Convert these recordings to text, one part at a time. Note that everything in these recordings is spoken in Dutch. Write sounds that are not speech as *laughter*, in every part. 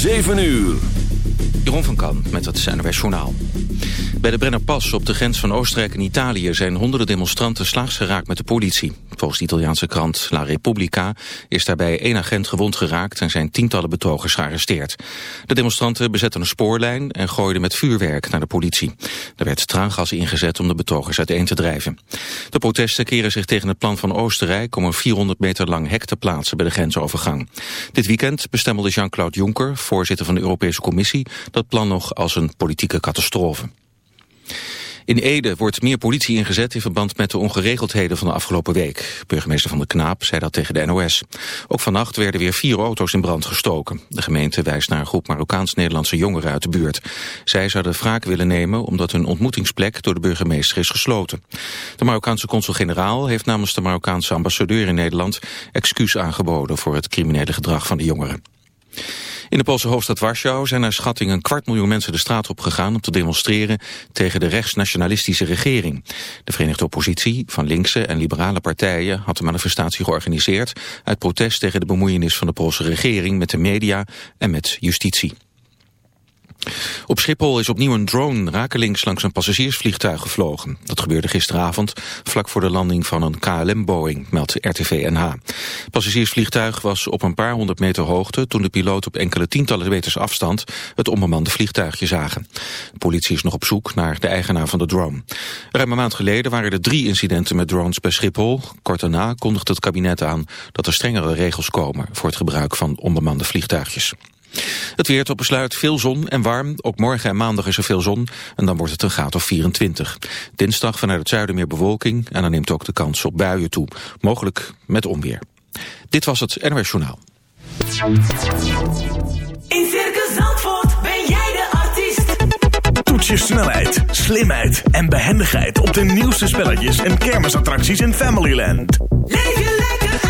7 uur. Jeroen van Kan met het CNRW Journaal. Bij de Brennerpas op de grens van Oostenrijk en Italië... zijn honderden demonstranten slaags geraakt met de politie. Volgens de Italiaanse krant La Repubblica... is daarbij één agent gewond geraakt... en zijn tientallen betogers gearresteerd. De demonstranten bezetten een spoorlijn... en gooiden met vuurwerk naar de politie. Er werd traangas ingezet om de betogers uiteen te drijven. De protesten keren zich tegen het plan van Oostenrijk... om een 400 meter lang hek te plaatsen bij de grensovergang. Dit weekend bestemmelde Jean-Claude Juncker... voorzitter van de Europese Commissie... dat plan nog als een politieke catastrofe. In Ede wordt meer politie ingezet in verband met de ongeregeldheden van de afgelopen week. Burgemeester Van der Knaap zei dat tegen de NOS. Ook vannacht werden weer vier auto's in brand gestoken. De gemeente wijst naar een groep Marokkaans-Nederlandse jongeren uit de buurt. Zij zouden wraak willen nemen omdat hun ontmoetingsplek door de burgemeester is gesloten. De Marokkaanse consul-generaal heeft namens de Marokkaanse ambassadeur in Nederland excuus aangeboden voor het criminele gedrag van de jongeren. In de Poolse hoofdstad Warschau zijn naar schatting een kwart miljoen mensen de straat op gegaan om te demonstreren tegen de rechtsnationalistische regering. De Verenigde Oppositie van linkse en liberale partijen had de manifestatie georganiseerd uit protest tegen de bemoeienis van de Poolse regering met de media en met justitie. Op Schiphol is opnieuw een drone rakelings langs een passagiersvliegtuig gevlogen. Dat gebeurde gisteravond vlak voor de landing van een KLM-Boeing, meldt RTV-NH. Het passagiersvliegtuig was op een paar honderd meter hoogte... toen de piloot op enkele tientallen meters afstand het onbemande vliegtuigje zagen. De politie is nog op zoek naar de eigenaar van de drone. Ruim een maand geleden waren er drie incidenten met drones bij Schiphol. Kort daarna kondigde het kabinet aan dat er strengere regels komen... voor het gebruik van onbemande vliegtuigjes. Het weer tot besluit veel zon en warm. Ook morgen en maandag is er veel zon en dan wordt het een graad of 24. Dinsdag vanuit het zuiden meer bewolking en dan neemt ook de kans op buien toe. Mogelijk met onweer. Dit was het NOS Journaal. In Circus Zandvoort ben jij de artiest. Toets je snelheid, slimheid en behendigheid op de nieuwste spelletjes en kermisattracties in Familyland. Leef je lekker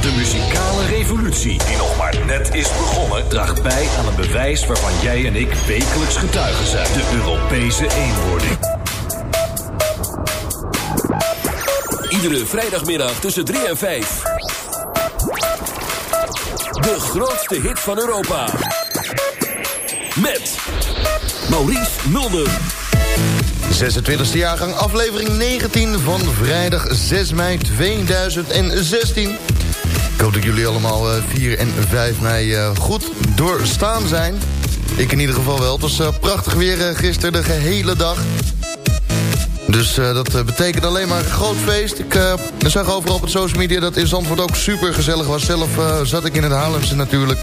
De muzikale revolutie, die nog maar net is begonnen, draagt bij aan een bewijs waarvan jij en ik wekelijks getuigen zijn: de Europese eenwording. Iedere vrijdagmiddag tussen 3 en 5. De grootste hit van Europa. Met Maurice Mulder. 26e jaargang, aflevering 19 van vrijdag 6 mei 2016. Ik hoop dat jullie allemaal eh, 4 en 5 mei eh, goed doorstaan zijn. Ik in ieder geval wel. Het was eh, prachtig weer eh, gisteren de gehele dag. Dus eh, dat eh, betekent alleen maar een groot feest. Ik eh, zag overal op het social media dat in Zandvoort ook super gezellig was. Zelf eh, zat ik in het Haarlemse natuurlijk.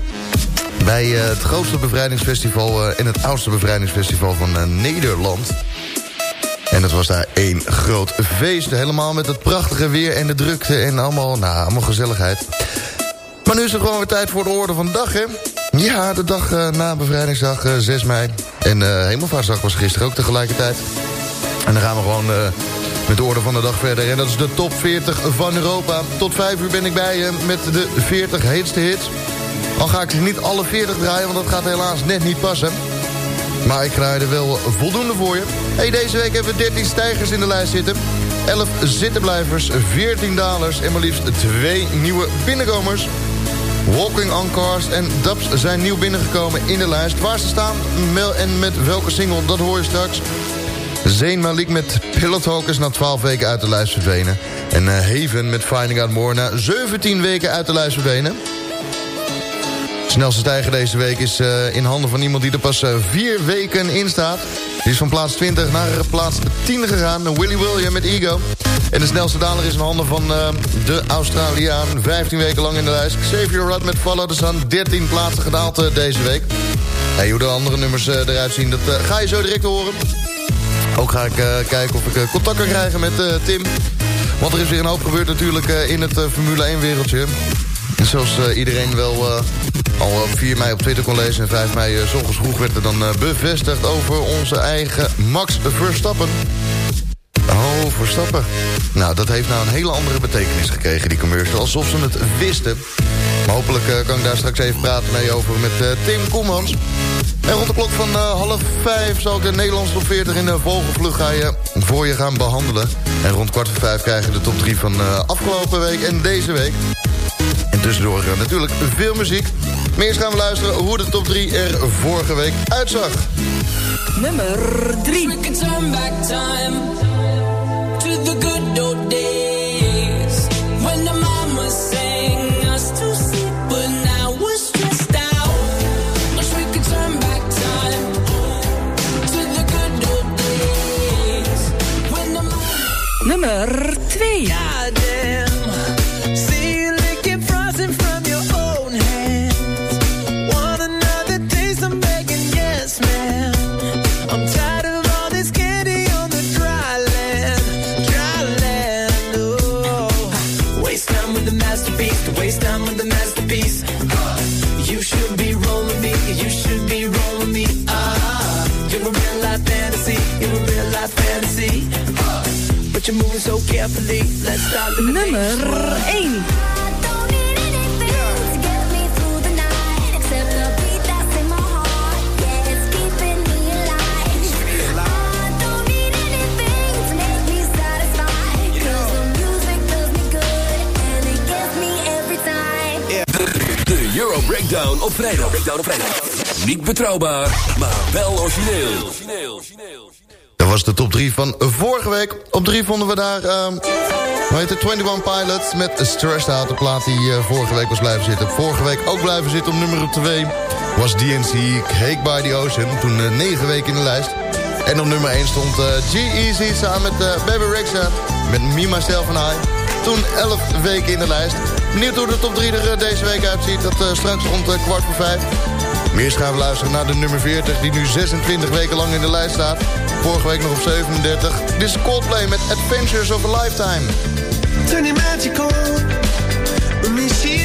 Bij eh, het grootste bevrijdingsfestival eh, en het oudste bevrijdingsfestival van eh, Nederland. En het was daar één groot feest. Helemaal met het prachtige weer en de drukte en allemaal, nou, allemaal gezelligheid. Maar nu is het gewoon weer tijd voor de orde van de dag, hè? Ja, de dag eh, na bevrijdingsdag, eh, 6 mei. En eh Hemelvaartsdag was gisteren ook tegelijkertijd. En dan gaan we gewoon eh, met de orde van de dag verder. En dat is de top 40 van Europa. Tot 5 uur ben ik bij je met de 40 heetste hits. Al ga ik ze niet alle 40 draaien, want dat gaat helaas net niet passen. Maar ik draai er wel voldoende voor je. Hey, deze week hebben we 13 stijgers in de lijst zitten. 11 zittenblijvers, 14 dalers en maar liefst 2 nieuwe binnenkomers. Walking on Cars en Dubs zijn nieuw binnengekomen in de lijst. Waar ze staan en met welke single, dat hoor je straks. Zayn Malik met Pillow Talk is na 12 weken uit de lijst verdwenen. En eh, Haven met Finding Out More na 17 weken uit de lijst verdwenen. Snelste stijger deze week is eh, in handen van iemand die er pas eh, vier weken in staat. Die is van plaats 20 naar plaats 10 gegaan. Willy William met Ego. En de snelste daler is in handen van eh, de Australiaan. 15 weken lang in de lijst. Xavier Rudd met Follow the Sun. 13 plaatsen gedaald deze week. Hoe de andere nummers eruit zien, dat ga je zo direct horen. Ook ga ik kijken of ik contact kan krijgen met Tim. Want er is weer een hoop gebeurd natuurlijk in het Formule 1 wereldje. En zoals iedereen wel al op 4 mei op Twitter kon lezen... en 5 mei uh, ochtends vroeg werd er dan eh, bevestigd over onze eigen Max Verstappen. Oh, Verstappen. Nou, dat heeft nou een hele andere betekenis gekregen, die commercial. Alsof ze het wisten. Maar hopelijk eh, kan ik daar straks even praten mee over met Tim Koemans. En rond de klok van eh, half vijf zal ik de Nederlandse top 40 in de vogelvlucht ga je, voor je gaan behandelen. En rond kwart voor vijf krijg je de top 3 van eh, afgelopen week en deze week. En tussendoor natuurlijk veel muziek. Maar eerst gaan we luisteren hoe de top 3 er vorige week uitzag. Nummer 3. We Nummer 1. De Euro Breakdown op. Breakdown op vrijdag. Niet betrouwbaar, maar wel origineel. Was de top 3 van vorige week. Op 3 vonden we daar, hoe heet het, 21 Pilots met Stressed Out. De plaat die eh, vorige week was blijven zitten. Vorige week ook blijven zitten op nummer 2 was DNC Cake by the Ocean. Toen eh, 9 weken in de lijst. En op nummer 1 stond eh, G-Eazy samen met uh, Baby Rexha. Met Me, Myself and I. Toen 11 weken in de lijst. Benieuwd hoe de top 3 er eh, deze week uitziet. Dat eh, straks rond eh, kwart voor 5. Eerst gaan we luisteren naar de nummer 40... die nu 26 weken lang in de lijst staat. Vorige week nog op 37. Dit is Coldplay met Adventures of a Lifetime. Turning magical. With me, she'd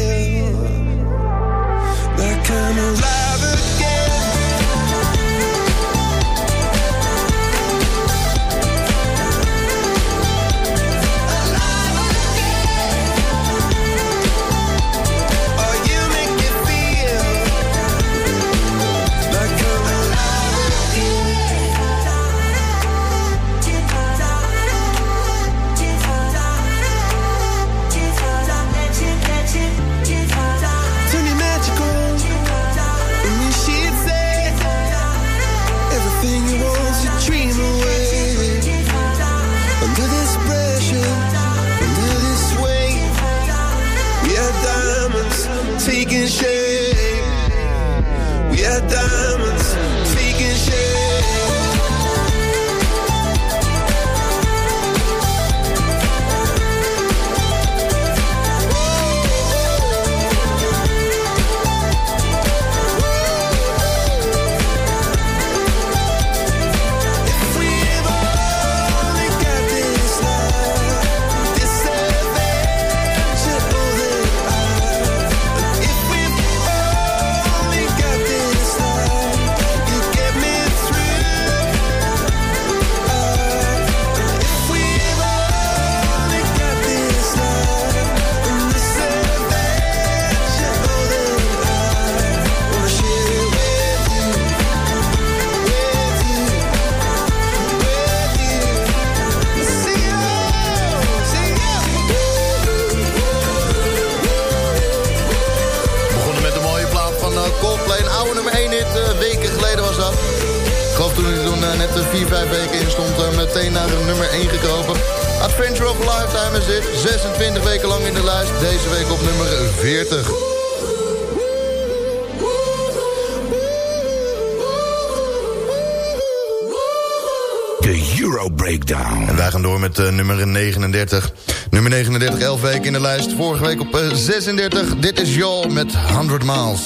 geloof toen hij toen eh, net eh, 4, 5 weken in stond, eh, meteen naar nummer 1 gekropen. Adventure of Lifetime is dit, 26 weken lang in de lijst, deze week op nummer 40. De Euro Breakdown. En wij gaan door met nummer 39. Nummer 39, 11 weken in de lijst. Vorige week op 36. Dit is Jol met 100 Miles.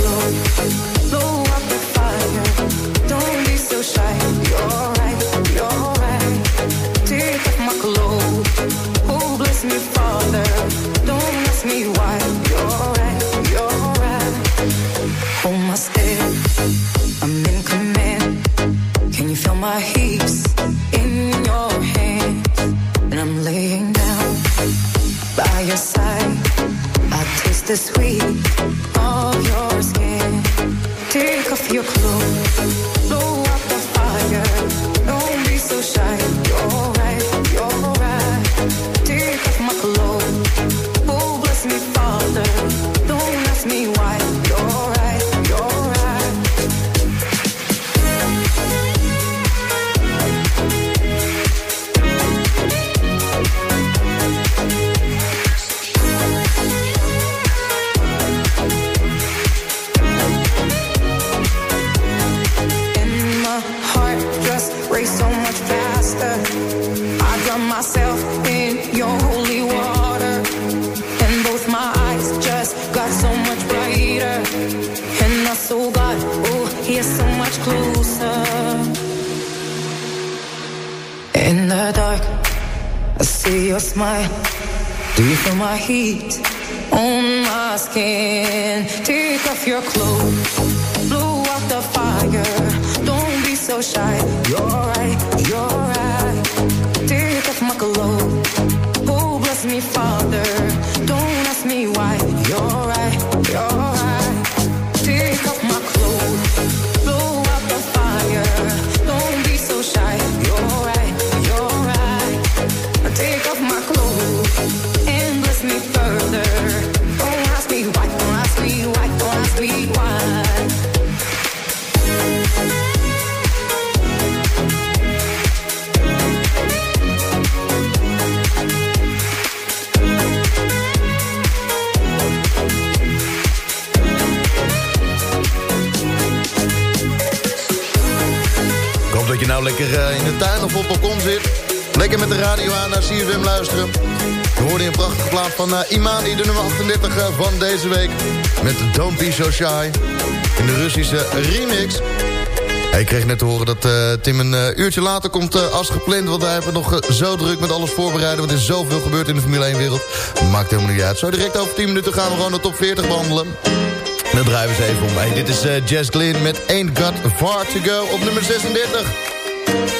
glow, blow up the fire. Don't be so shy. Lekker met de radio aan naar CFM luisteren. We hoorden een prachtige plaat van eh, Imani, de nummer 38 eh, van deze week. Met Don't Be So Shy. In de Russische remix. Hij kreeg net te horen dat eh, Tim een uurtje later komt als gepland. Want hij hebben het nog zo druk met alles voorbereiden. Want er is zoveel gebeurd in de Formule 1-wereld. Maakt helemaal niet uit. Zo direct over 10 minuten gaan we gewoon de top 40 wandelen. Dan draaien we eens even om. Dit is Jess Glynn met Ain't Got Far To Go op nummer 36.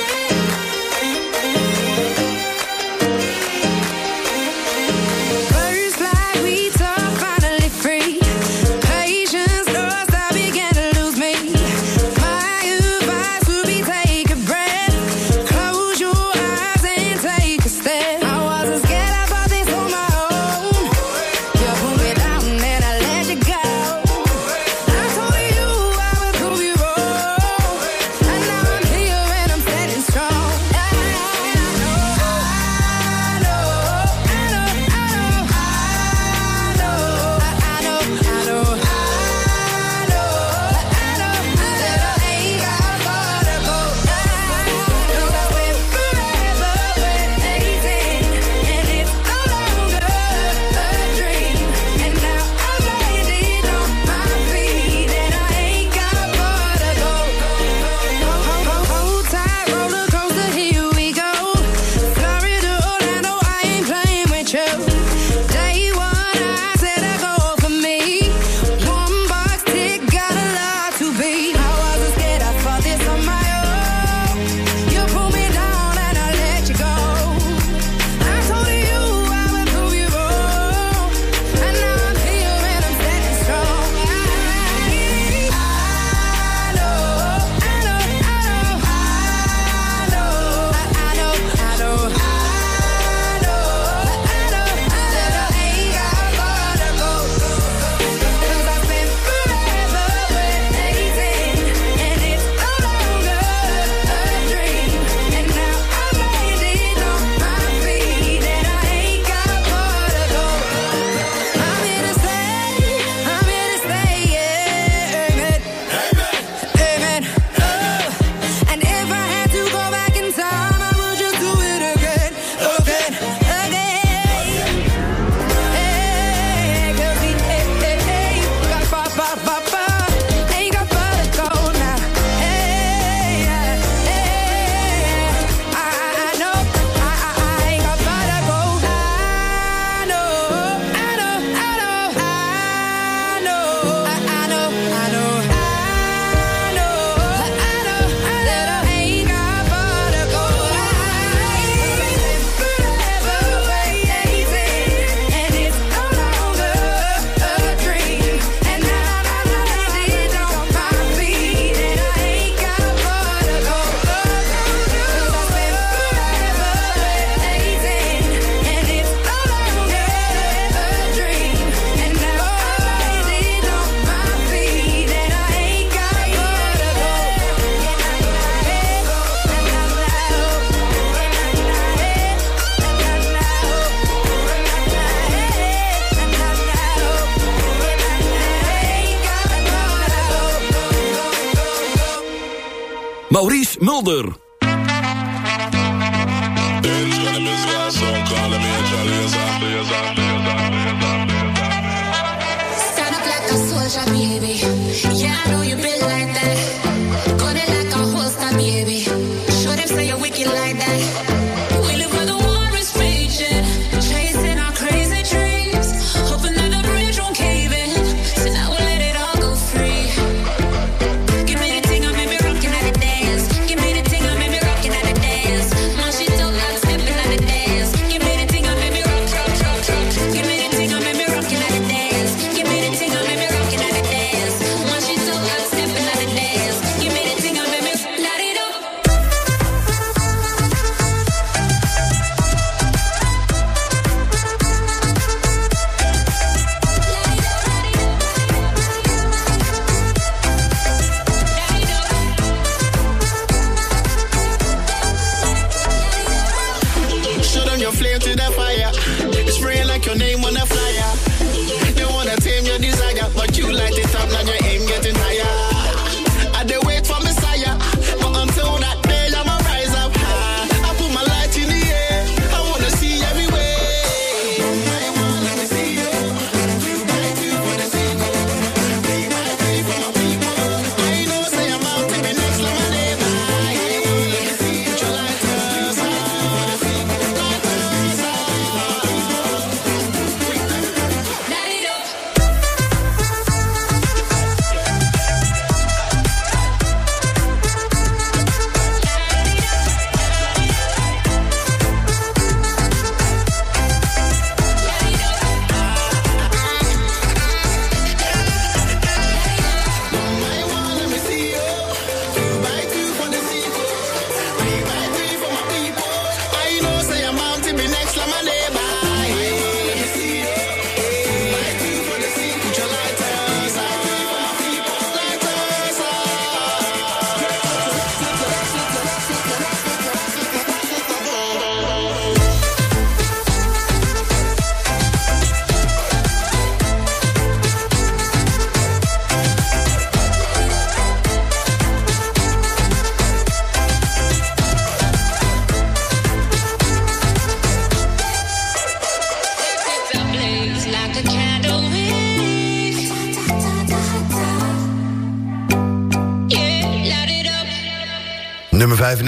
Mulder.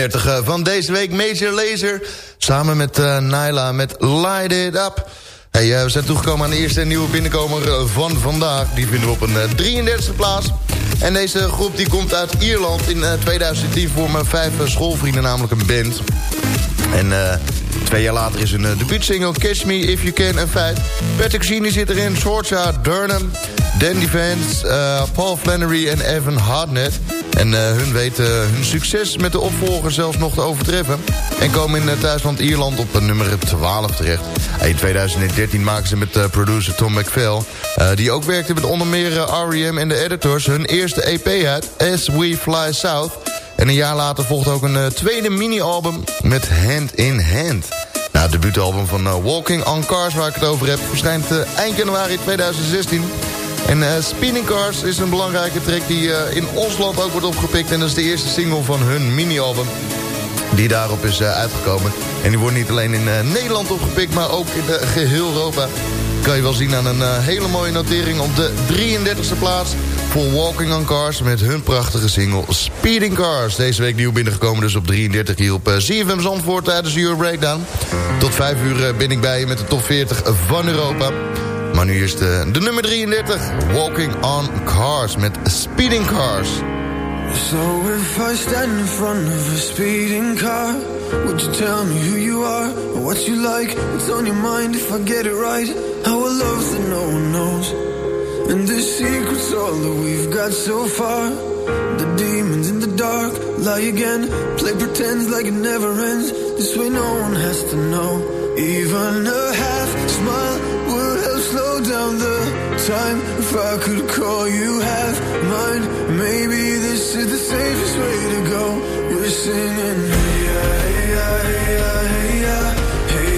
Eh, van deze week. Major Laser samen met eh, uh, Naila met Light It Up. Hey, eh, we zijn toegekomen aan de eerste nieuwe binnenkomer van vandaag. Die vinden we op een 33e plaats. En deze groep die komt uit Ierland. In 2010 voor mijn vijf schoolvrienden namelijk een band. En... Twee jaar later is hun uh, debuutsingle Kiss Me If You Can een feit. Patrick Sheeny zit erin, Sorcha, Durham, Danny Vance, Paul Flannery en Evan Hardnett. En eh, hun weten hun succes met de opvolger zelfs nog te overtreffen. En komen in uh, thuisland Ierland op nummer 12 terecht. In 2013 maken ze met producer Tom McPhail... die ook werkte met onder meer R.E.M. en de editors... hun eerste EP uit, As We Fly South... En een jaar later volgt ook een tweede mini-album met Hand in Hand. Nou, het debuutalbum van Walking on Cars, waar ik het over heb... verschijnt eind januari 2016. En Spinning Cars is een belangrijke track die in ons land ook wordt opgepikt... en dat is de eerste single van hun mini-album die daarop is uitgekomen. En die wordt niet alleen in Nederland opgepikt, maar ook in geheel Europa kan je wel zien aan een hele mooie notering op de 33e plaats voor Walking on Cars met hun prachtige single Speeding Cars. Deze week nieuw binnengekomen dus op 33 hier op CFM Zandvoort tijdens de Euro Breakdown. Tot 5 uur ben ik bij je met de top 40 van Europa. Maar nu eerst de, de nummer 33, Walking on Cars met Speeding Cars. So if I stand in front of a speeding car Would you tell me who you are or what you like? What's on your mind if I get it right? Our love's that no one knows And the secret's all that we've got so far The demons in the dark lie again Play pretends like it never ends This way no one has to know Even a half smile down the time. If I could call you half mine. Maybe this is the safest way to go. We're singing hey hey hey hey Hey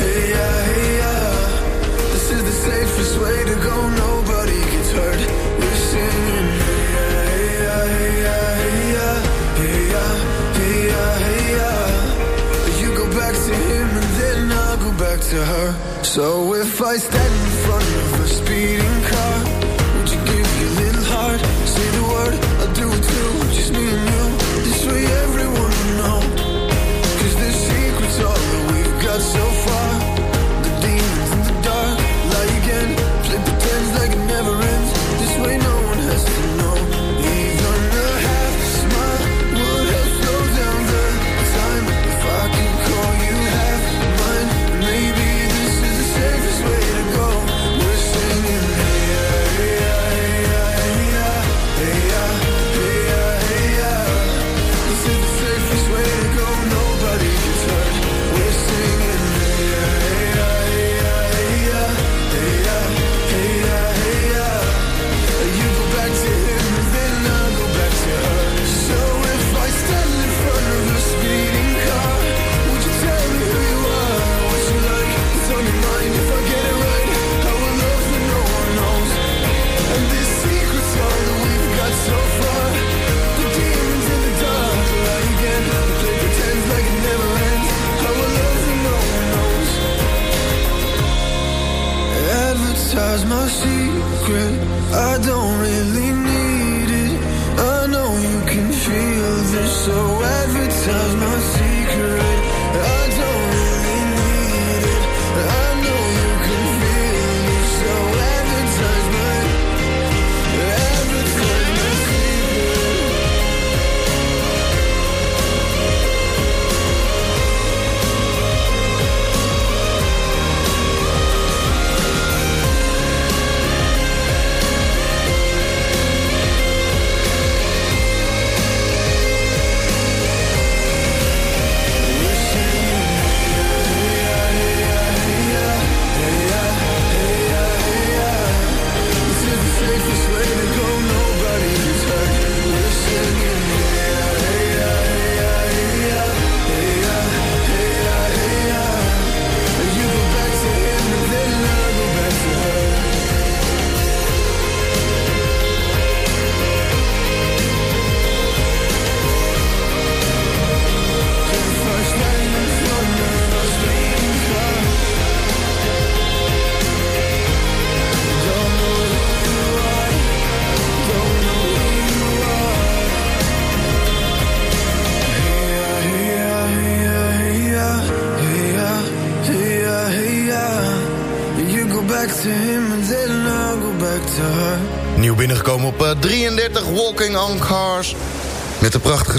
hey hey ya This is the safest way to go. Nobody gets hurt. We're singing to her. So if I stand in front of a speeding car,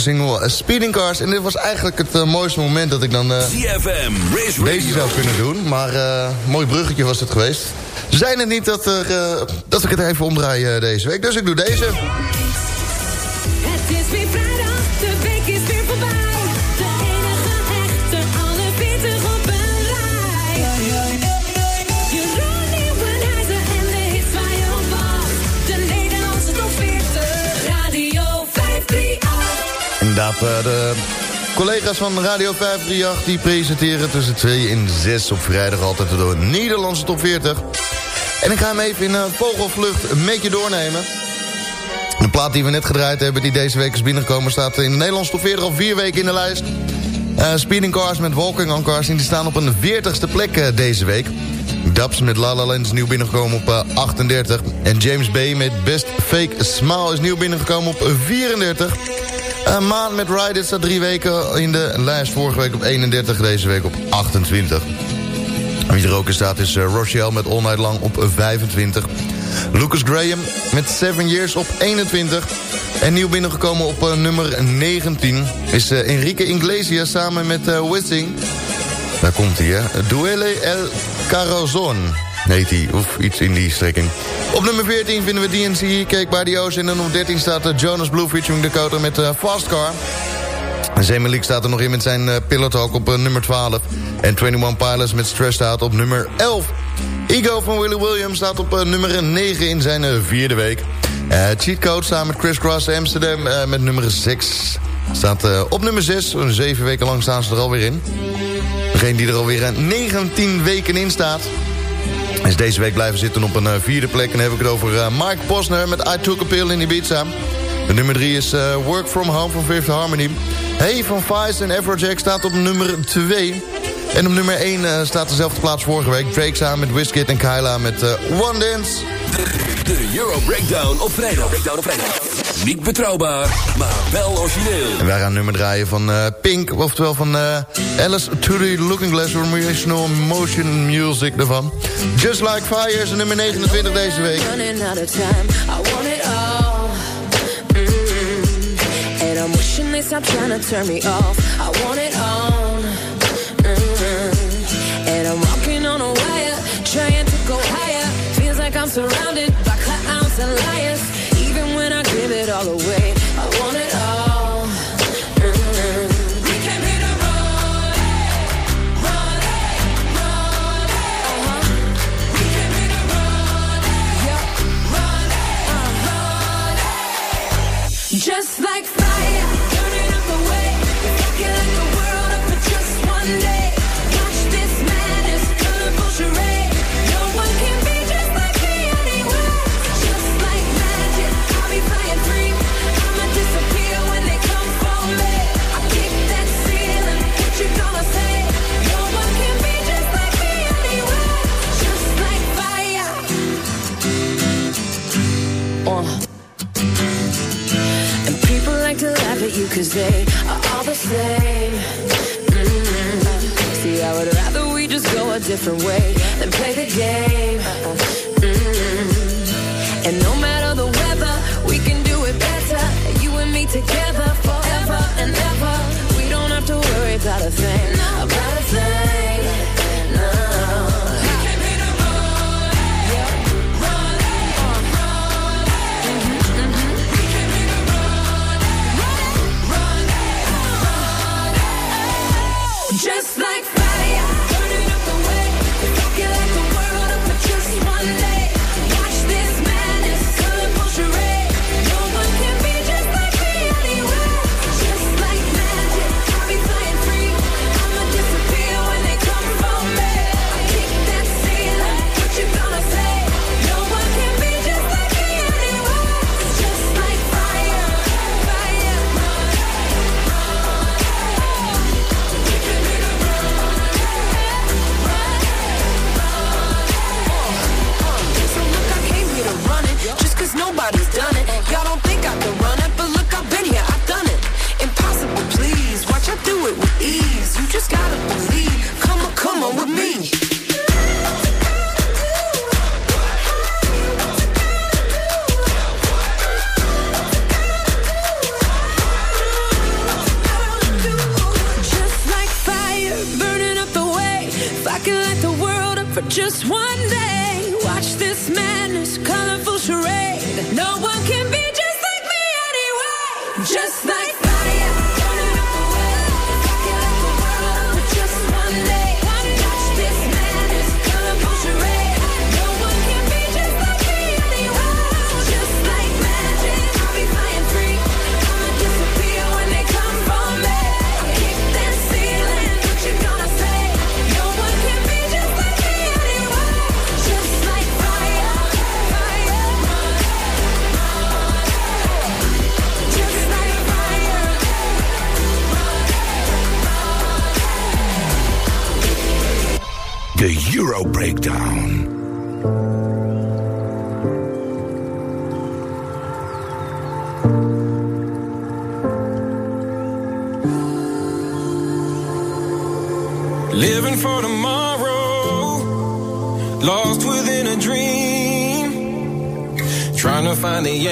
single eh, Speeding Cars. En dit was eigenlijk het eh, mooiste moment dat ik dan eh, CFM, Race deze zou kunnen doen. Maar mooi bruggetje was het geweest. Zijn het niet dat, er, dat ik het even omdraai deze week. Dus ik doe deze. Inderdaad, eh, de collega's van Radio 538... die presenteren tussen 2 en 6 op vrijdag altijd door Nederlandse top 40. En ik ga hem even in eh, vogelvlucht met je doornemen. De plaat die we net gedraaid hebben, die deze week is binnengekomen... staat in de Nederlandse top 40 al vier weken in de lijst. Eh, Speeding Cars met Walking on Cars... die staan op een 40ste plek deze week. Dubs met La La Land is nieuw binnengekomen op eh, 38. En James Bay met Best Fake Smile is nieuw binnengekomen op 34. Uh, Maan met Ride staat drie weken in de lijst. Vorige week op 31, deze week op 28. Wie er ook in staat is uh, Rochelle met All Night Long op 25. Lucas Graham met Seven Years op 21. En nieuw binnengekomen op uh, nummer 19 is uh, Enrique Iglesias samen met uh, Wissing. Daar komt hij, hè. Duele El Carazon heet hij, of iets in die strekking. Op nummer 14 vinden we DNC, Cake by the Ocean. En op 13 staat uh, Jonas Blue featuring Dakota met uh, Fast Car. Zemelik staat er nog in met zijn uh, Pillow Talk op nummer 12. En 21 Pilots met Stressed Out op nummer 11. Ego van Willie Williams staat op uh, nummer 9 in zijn vierde week. Cheat Code samen met Chris Cross Amsterdam met nummer 6. Staat op nummer 6. Zeven weken lang staan ze er alweer in. Degene die er alweer 19 weken in staat is deze week blijven zitten op een eh, vierde plek. En dan heb ik het over uh, Mike Posner met I Took a Pill in Ibiza. De nummer drie is eh, Work From Home van Fifth Harmony. Hey van Vice en Everjax staat op nummer 2. En op nummer 1 staat dezelfde plaats vorige week. Drake samen met Wizkid en Kyla met One Dance. De Euro Breakdown op vrijdag. Breakdown. Niet betrouwbaar, maar wel origineel. En wij gaan nummer draaien van eh, Pink, oftewel van eh, Alice to the Looking Glass original Motion Music ervan. Just Like Fire is nummer 29 deze week. Mm-hmm. And I'm trying to turn me off. I want it all. I'm surrounded by clowns and liars. Even when I give it all away.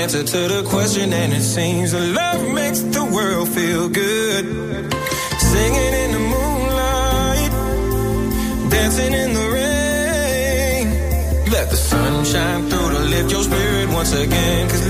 answer to the question, and it seems love makes the world feel good. Singing in the moonlight, dancing in the rain. Let the sunshine through to lift your spirit once again. Cause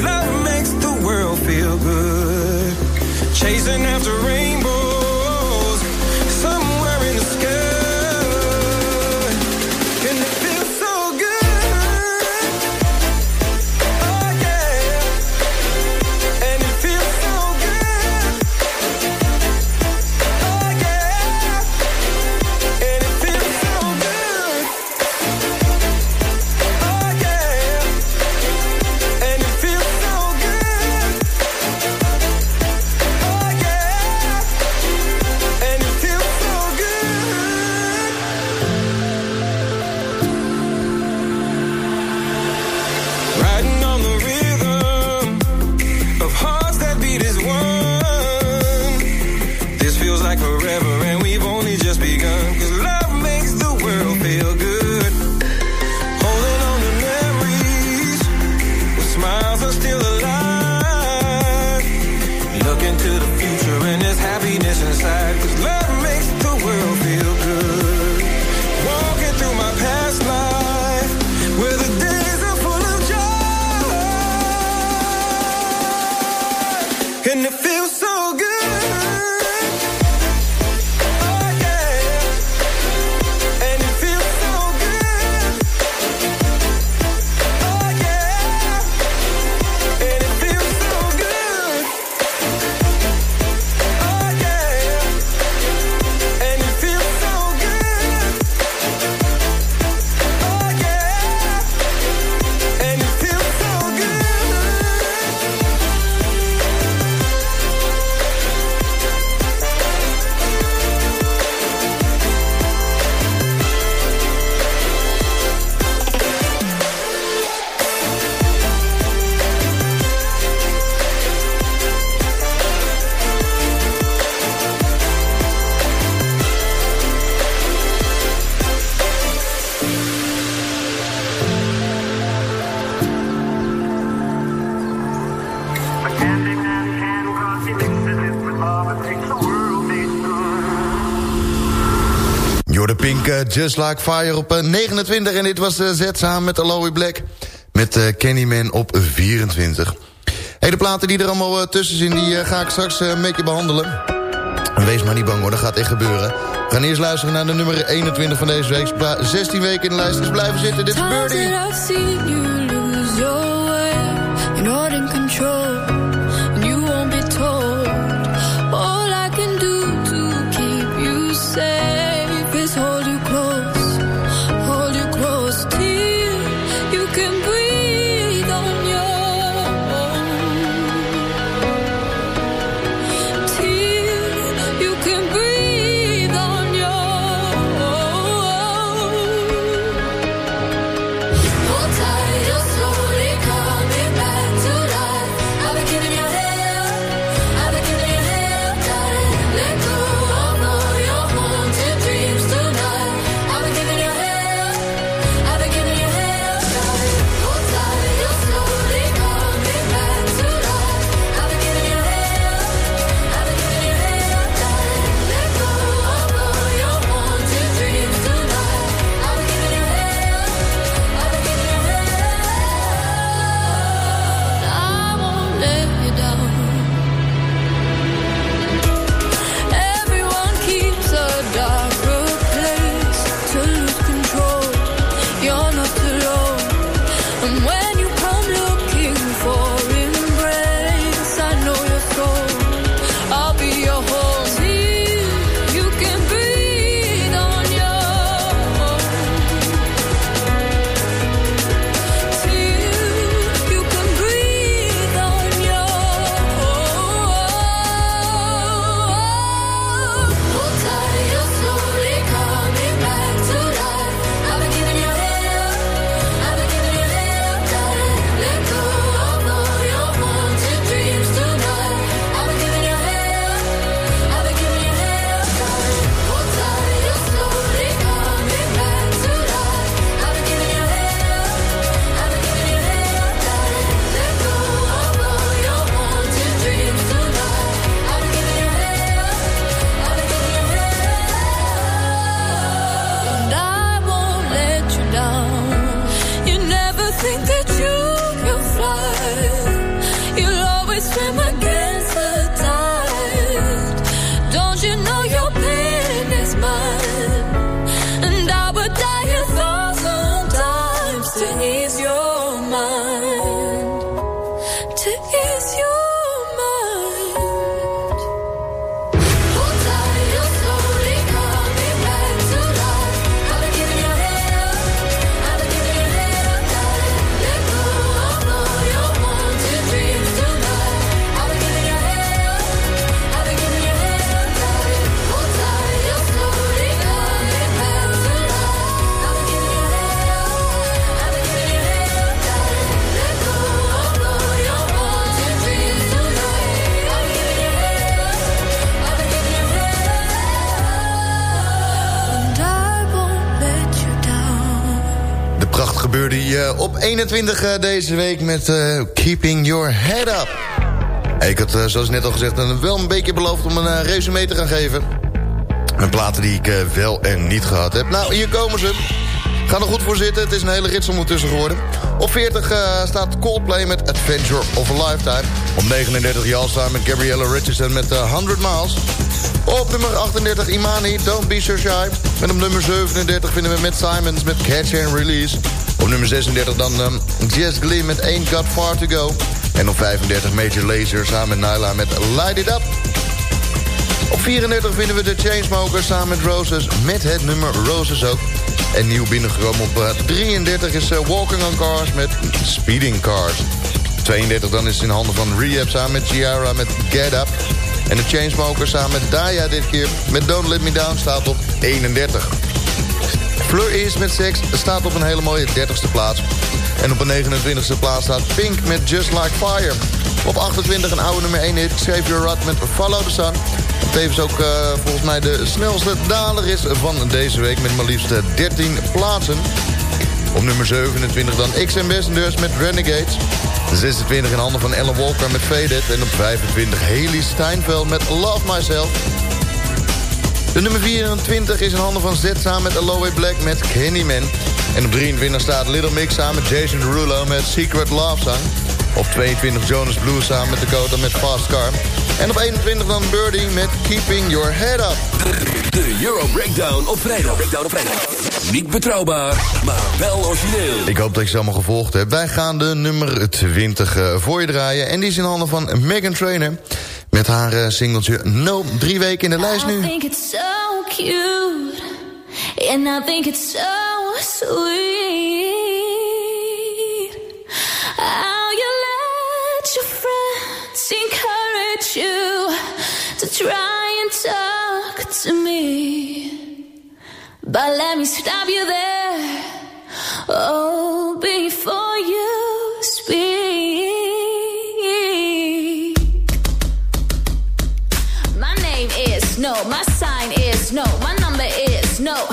Just Like Fire op uh, 29. En dit was uh, Z samen met Aloe Black. Met uh, Candyman op 24. Hey, de platen die er allemaal uh, tussen die ga ik straks een beetje behandelen. En wees maar niet bang hoor, dat gaat echt gebeuren. We gaan eerst luisteren naar de nummer 21 van deze week. 16 weken in de lijst is blijven zitten. Dit is Birdie. Gebeurde hier op 21 eh, deze week met eh, Keeping Your Head Up. Ik had, eh, zoals net al gezegd, wel een beetje beloofd om een eh, resume te gaan geven. Een platen die ik eh, wel en niet gehad heb. Nou, hier komen ze. Ga er goed voor zitten, het is een hele rits ondertussen geworden. Op 40 eh, staat Coldplay met Adventure of a Lifetime. Op 39 Jal staan met Gabriella Richardson met eh, 100 Miles. Op nummer 38 Imani, Don't Be So Shy. En op nummer 37 vinden we Matt Simons met Catch and Release. Op nummer 36 dan um, Jess Glee met Ain't Got Far To Go. En op 35 Major Lazer samen met Nyla met Light It Up. Op 34 vinden we de Chainsmokers samen met Roses. Met het nummer Roses ook. En nieuw binnengekomen op eh, 33 is eh, Walking on Cars met Speeding Cars. 32 dan is het in handen van Rehab samen met Ciara met Get Up. En de Chainsmokers samen met Daya dit keer met Don't Let Me Down staat op 31. Fleur is met Sex staat op een hele mooie 30ste plaats. En op een 29ste plaats staat Pink met Just Like Fire. Op 28 een oude nummer 1 hit, Your Rut met Follow the Sun. Tevens ook eh, volgens mij de snelste daler is van deze week met maar liefst eh, 13 plaatsen. Op nummer 27 dan X Ambassadors met Renegades. 26 in handen van Ellen Walker met Faded. En op 25 Haley Steinfeld met Love Myself. De nummer 24 is in handen van Z samen met Aloe Black met Candyman. En op 23 staat Little Mix samen met Jason Derulo met Secret Love Song. Op 22 Jonas Blue samen met Dakota met Fast Car. En op 21 dan Birdie met Keeping Your Head Up. De Euro Breakdown op vrijdag. Breakdown op vrijdag. Niet betrouwbaar, maar wel origineel. Ik hoop dat je ze allemaal gevolgd hebt. Wij gaan de nummer 20 uh, voor je draaien. En die is in handen van Megan Trainer. Met haar uh, singeltje No. Drie weken in de lijst nu. I think it's so cute. And I think it's so sweet. How you let your friends encourage you to try and talk to me. But let me stop you there. Oh, no.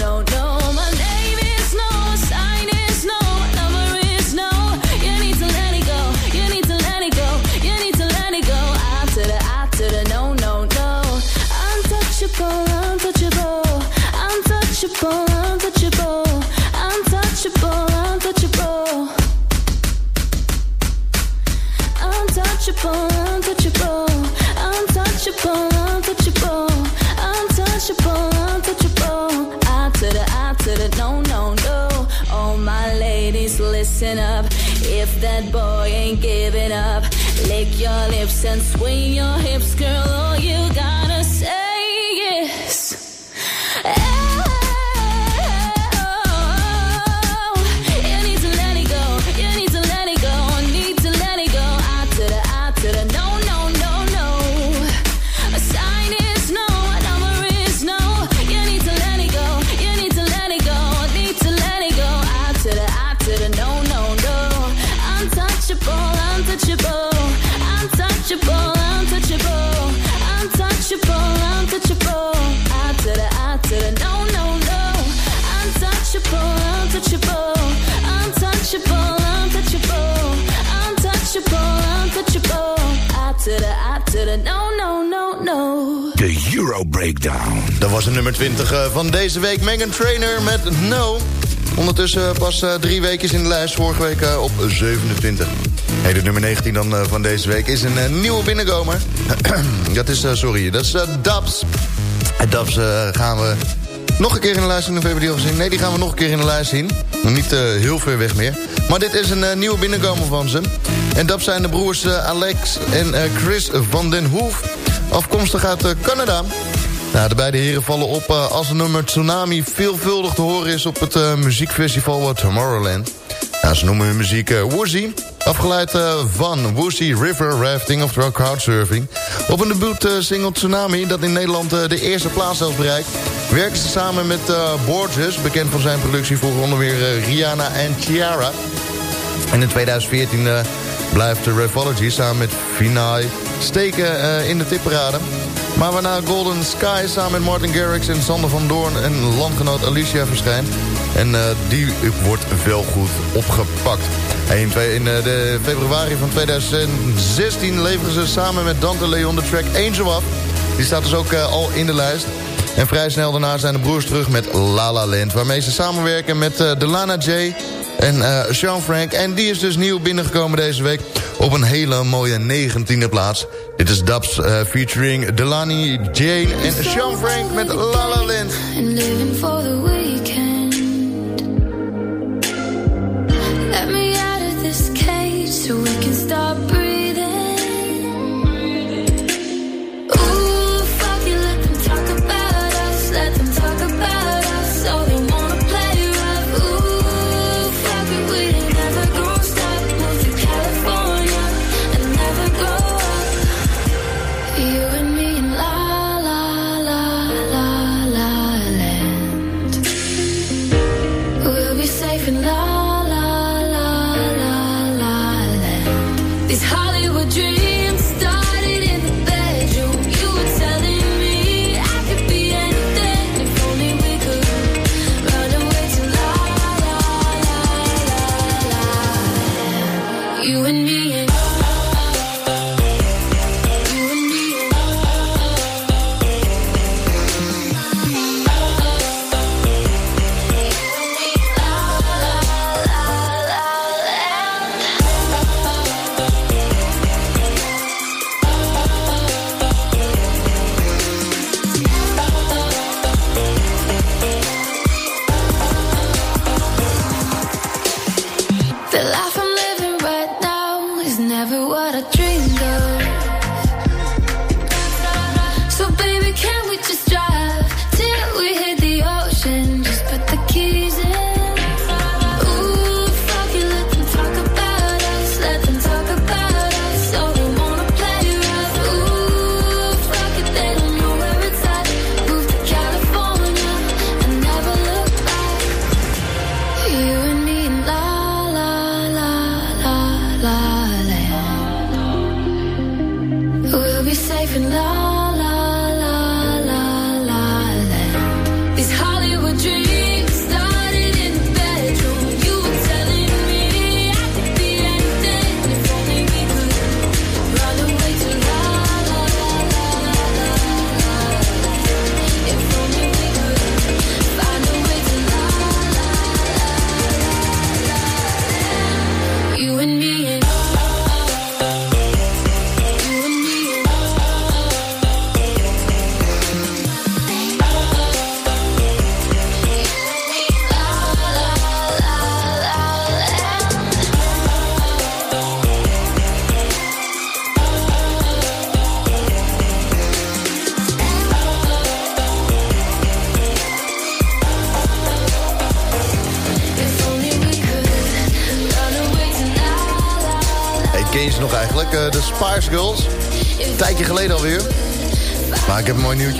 lips and swing your hips, girl. Breakdown. Dat was de nummer 20 uh, van deze week. Megan Trainer met No. Ondertussen pas uh, drie weken in de lijst. Vorige week op 27. Hey, de nummer 19 dan van deze week is een nieuwe binnenkomer. *clears throat* dat is, sorry, dat is Dubs. Dubs gaan we nog een keer in de lijst zien. Of hebben die al gezien? Nee, die gaan we nog een keer in de lijst zien. Nog niet heel ver weg meer. Maar dit is een nieuwe binnenkomer van ze. En Dubs zijn de broers Alex en Chris van den Hoef. Afkomstig uit Canada. Nou, de beide heren vallen op als een nummer Tsunami veelvuldig te horen is op het muziekfestival Tomorrowland. Ze noemen hun muziek uh, Woozy. Afgeleid uh, van Woozy River Rafting, oftewel crowdsurfing. Op een debuut uh, single Tsunami, dat in Nederland de eerste plaats zelfs bereikt... werken ze samen met Borges, bekend van zijn productie voor onder meer Rihanna en Ciara. En in 2014 blijft Refology samen met Vinay steken in de tipparade. Maar waarna Golden Sky samen met Martin Garrix en Sander van Doorn... en landgenoot Alicia verschijnt... En uh, die wordt wel goed opgepakt. In, in uh, de februari van 2016 leveren ze samen met Dante Leon de track Angel af. Die staat dus ook uh, al in de lijst. En vrij snel daarna zijn de broers terug met La La Land... waarmee ze samenwerken met Delana J en Sean Frank. En die is dus nieuw binnengekomen deze week op een hele mooie 19e plaats. Dit is Dubs featuring Delani Jane en Sean Frank met La La Land. So we can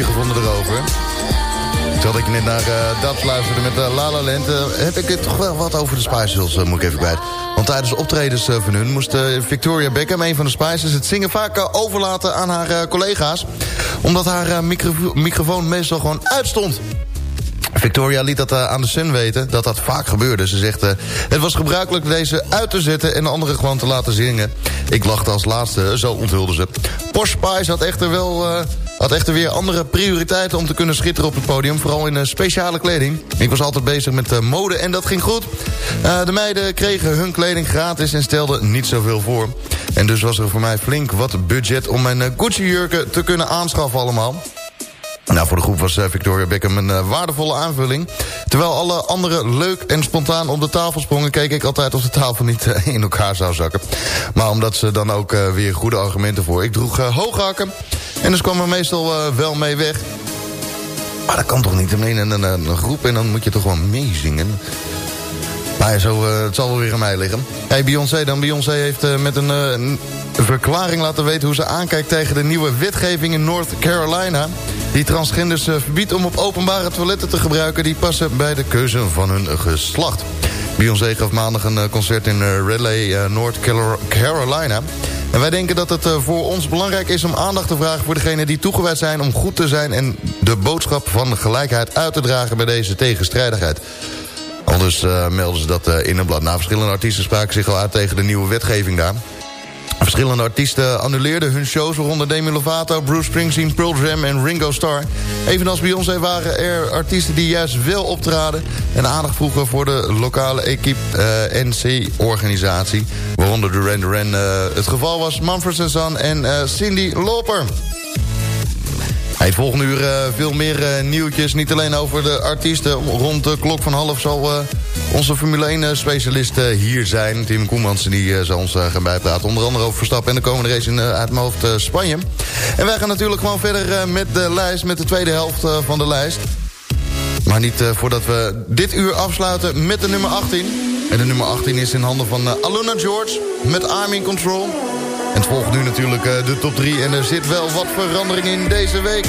gevonden erover. Terwijl ik net naar uh, dat luisterde met uh, La La eh, heb ik het toch wel wat over de Spice Girls, moet ik even kwijt. Want tijdens optredens van hun moest Victoria Beckham... een van de Spices, het zingen vaak overlaten aan haar collega's. Omdat haar micro- microfoon meestal gewoon uitstond. Victoria liet dat aan de Sun weten, dat dat vaak gebeurde. Ze zegt, het was gebruikelijk deze uit te zetten... en de anderen gewoon te laten zingen. Ik lachte als laatste, zo onthulde ze. Posh Spice had echter wel... had echter weer andere prioriteiten om te kunnen schitteren op het podium. Vooral in eh, speciale kleding. Ik was altijd bezig met eh, mode en dat ging goed. Eh, de meiden kregen hun kleding gratis en stelden niet zoveel voor. En dus was er voor mij flink wat budget om mijn Gucci-jurken te kunnen aanschaffen allemaal. Nou, voor de groep was eh, Victoria Beckham een eh, waardevolle aanvulling. Terwijl alle anderen leuk en spontaan op de tafel sprongen... keek ik altijd of de tafel niet eh, in elkaar zou zakken. Maar omdat ze dan ook weer goede argumenten voor. Ik droeg uh, hooghakken en dus kwam er meestal wel mee weg. Maar dat kan toch niet? Alleen een, een, een groep en dan moet je toch gewoon meezingen. Nou ja, zo, het zal wel weer aan mij liggen. Hey, Beyoncé dan. Beyoncé heeft met een, een verklaring laten weten... hoe ze aankijkt tegen de nieuwe wetgeving in North Carolina... die transgenders eh, verbiedt om op openbare toiletten te gebruiken... die passen bij de keuze van hun geslacht. Beyoncé gaf maandag een eh, concert in eh, Raleigh, North Carolina... En wij denken dat het voor ons belangrijk is om aandacht te vragen... voor degenen die toegewijd zijn om goed te zijn... en de boodschap van gelijkheid uit te dragen bij deze tegenstrijdigheid. Anders melden ze dat in een blad. Nou, verschillende artiesten spraken zich al uit tegen de nieuwe wetgeving daar. Verschillende artiesten annuleerden hun shows... waaronder Demi Lovato, Bruce Springsteen, Pearl Jam en Ringo Starr. Evenals Beyoncé waren er artiesten die juist wel optraden... en aandacht vroegen voor de lokale equipe eh, NC-organisatie. Waaronder Duran Duran eh, het geval was, Mumford Son en eh, Cindy Lauper. Het volgende uur eh, veel meer eh, nieuwtjes. Niet alleen over de artiesten. Rond de klok van half zal eh, onze Formule 1-specialist hier zijn. Tim Koemans die, zal ons gaan bijpraten. Onder andere over Verstappen en de komende race in, uit mijn hoofd Spanje. En wij gaan natuurlijk gewoon verder met de lijst. Met de tweede helft van de lijst. Maar niet voordat we dit uur afsluiten met de nummer 18. En de nummer 18 is in handen van Aluna George met Army in Control. En het volgt nu natuurlijk eh, de top 3. En er zit wel wat verandering in deze week.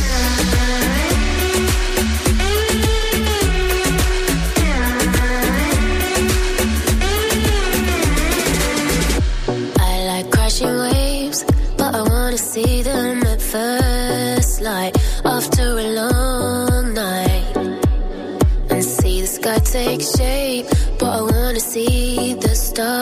I like crashing waves, but I wanna see them at first light after a long night. And see the sky take shape, but I wanna see the stars